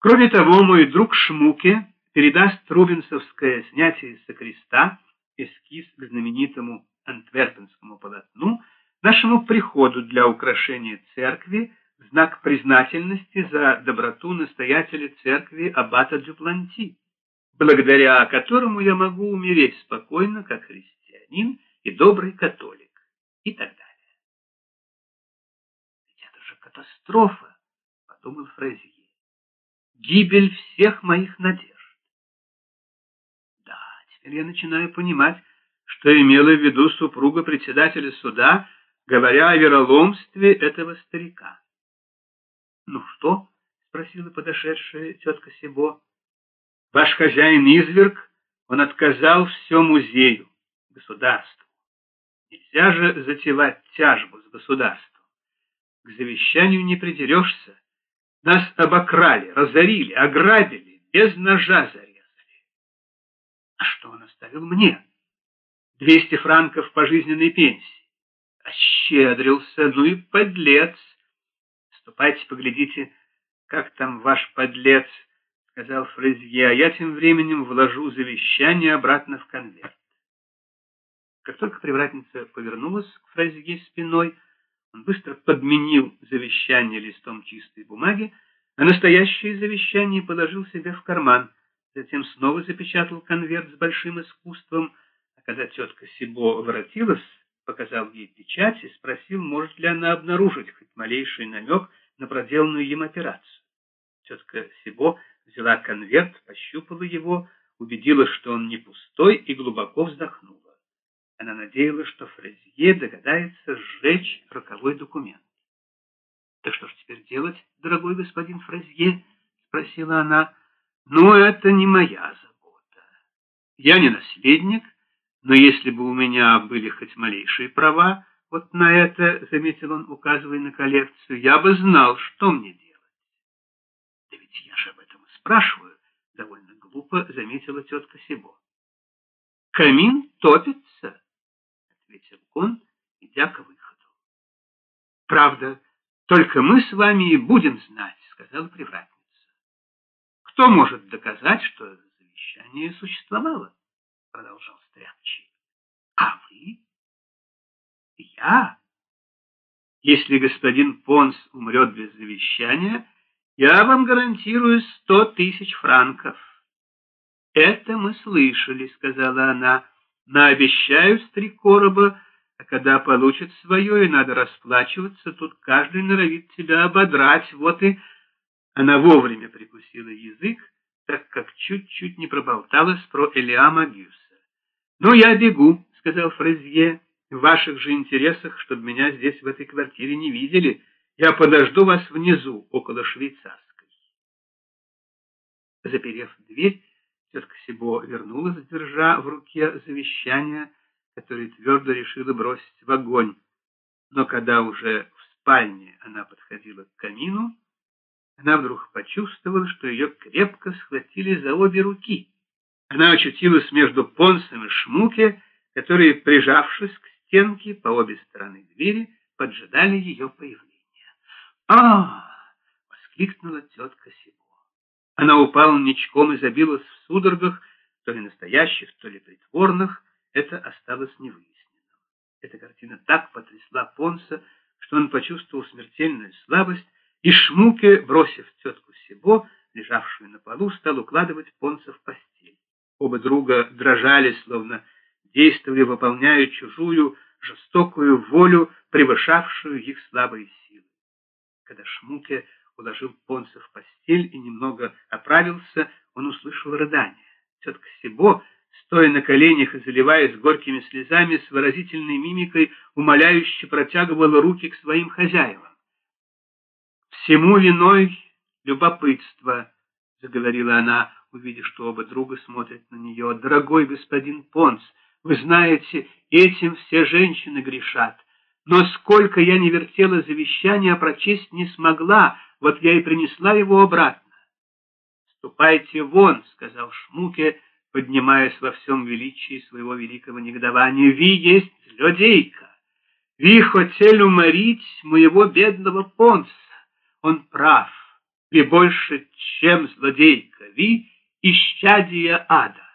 Кроме того, мой друг Шмуке передаст рубинсовское снятие со креста, эскиз к знаменитому антверпенскому полотну, нашему приходу для украшения церкви в знак признательности за доброту настоятеля церкви Аббата Дюпланти, благодаря которому я могу умереть спокойно, как христианин и добрый католик, и так далее. Это же катастрофа, подумал Фразье. Гибель всех моих надежд. Да, теперь я начинаю понимать, что имела в виду супруга председателя суда, говоря о вероломстве этого старика. «Ну что?» — спросила подошедшая тетка Себо. «Ваш хозяин изверг, он отказал все музею, государству. Нельзя же затевать тяжбу с государством. К завещанию не придерешься. Нас обокрали, разорили, ограбили, без ножа зарезали. А что он оставил мне?» Двести франков пожизненной пенсии. Ощедрился, ну и подлец. Ступайте, поглядите, как там ваш подлец, сказал Фрезье, а я тем временем вложу завещание обратно в конверт. Как только привратница повернулась к Фрезье спиной, он быстро подменил завещание листом чистой бумаги, а настоящее завещание положил себе в карман, затем снова запечатал конверт с большим искусством, когда тетка Сибо воротилась, показал ей печать и спросил, может ли она обнаружить хоть малейший намек на проделанную им операцию. Тетка Сибо взяла конверт, пощупала его, убедилась, что он не пустой, и глубоко вздохнула. Она надеялась, что Фрезье догадается сжечь роковой документ. «Да что ж теперь делать, дорогой господин Фрезье?» — спросила она. «Ну, это не моя забота. Я не наследник» Но если бы у меня были хоть малейшие права, вот на это, заметил он, указывая на коллекцию, я бы знал, что мне делать. Да ведь я же об этом и спрашиваю, довольно глупо заметила тетка Себо. Камин топится, ответил он, идя к выходу. Правда, только мы с вами и будем знать, сказала привратница. Кто может доказать, что завещание существовало? продолжал Стряпчий. А вы? Я? Если господин Понс умрет без завещания, я вам гарантирую сто тысяч франков. Это мы слышали, сказала она. Наобещают с три короба, а когда получат свое и надо расплачиваться, тут каждый норовит тебя ободрать. Вот и она вовремя прикусила язык, так как чуть-чуть не проболталась про Элиама Гюса. «Ну, я бегу», — сказал Фрезье, — «в ваших же интересах, чтобы меня здесь в этой квартире не видели. Я подожду вас внизу, около швейцарской». Заперев дверь, тетка Сибо вернулась, держа в руке завещание, которое твердо решила бросить в огонь. Но когда уже в спальне она подходила к камину, она вдруг почувствовала, что ее крепко схватили за обе руки. Она очутилась между Понсом и Шмуке, которые, прижавшись к стенке по обе стороны двери, поджидали ее появления. а воскликнула тетка Сибо. Она упала ничком и забилась в судорогах, то ли настоящих, то ли притворных. Это осталось невыясненным. Эта картина так потрясла Понса, что он почувствовал смертельную слабость, и Шмуке, бросив тетку Сибо, лежавшую на полу, стал укладывать Понса в постель. Оба друга дрожали, словно действовали, выполняя чужую, жестокую волю, превышавшую их слабые силы. Когда Шмуке уложил Понца в постель и немного оправился, он услышал рыдание. Тетка Сибо, стоя на коленях и заливаясь горькими слезами, с выразительной мимикой умоляюще протягивала руки к своим хозяевам. «Всему виной любопытство», — заговорила она, увидев, что оба друга смотрят на нее. «Дорогой господин Понс, вы знаете, этим все женщины грешат. Но сколько я не вертела завещание, а прочесть не смогла, вот я и принесла его обратно». «Ступайте вон», — сказал Шмуке, поднимаясь во всем величии своего великого негодования. «Ви есть злодейка! Ви хотели уморить моего бедного Понса! Он прав!» Ви больше, чем злодейка, ви исчадие ада.